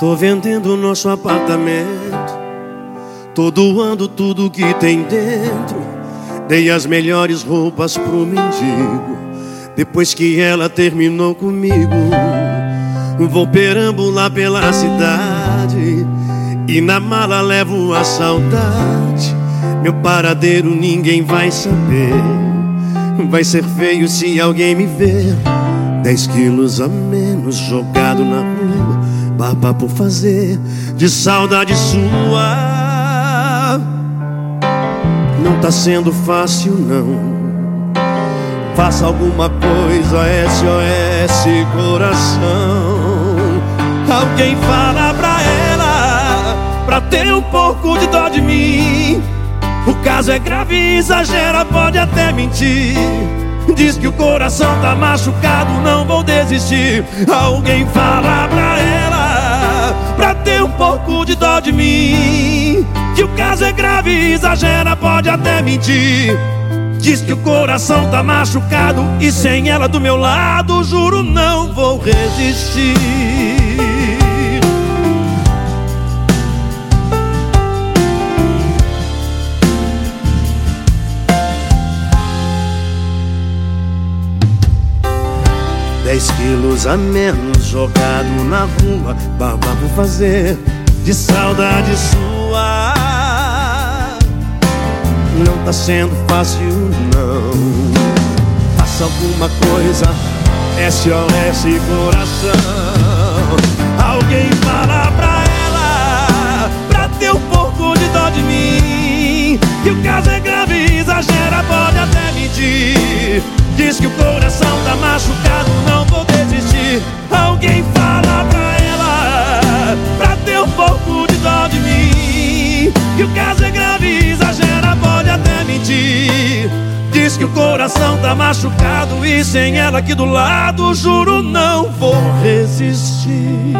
Tô vendendo nosso apartamento. Tô doando tudo que tem dentro. Dei as melhores roupas pro mendigo. Depois que ela terminou comigo, vou perambular pela cidade. E na mala levo a saudade. Meu paradeiro ninguém vai saber. Vai ser feio se alguém me ver. Dez quilos a menos jogado na rua. Barba por fazer de saudade sua. Não tá sendo fácil, não. Faça alguma coisa, SOS coração. Alguém fala pra ela, pra ter um pouco de dó de mim. O caso é grave exagera, pode até mentir. Diz que o coração tá machucado, não vou desistir. Alguém fala pra ela, caso é grave e exagera, pode até mentir. Diz que o coração tá machucado e sem ela do meu lado, juro não vou resistir. Dez quilos a menos jogado na rua, barba por fazer de saudade sua. Não tá sendo fácil, não. Faça alguma coisa, SOS coração. Alguém fala pra ela, pra ter um pouco de dó de mim. Que o caso é grave, exagera, pode até mentir. Diz que o coração tá machucado, não vou desistir. Alguém fala que o coração tá machucado e sem ela aqui do lado, juro não vou resistir.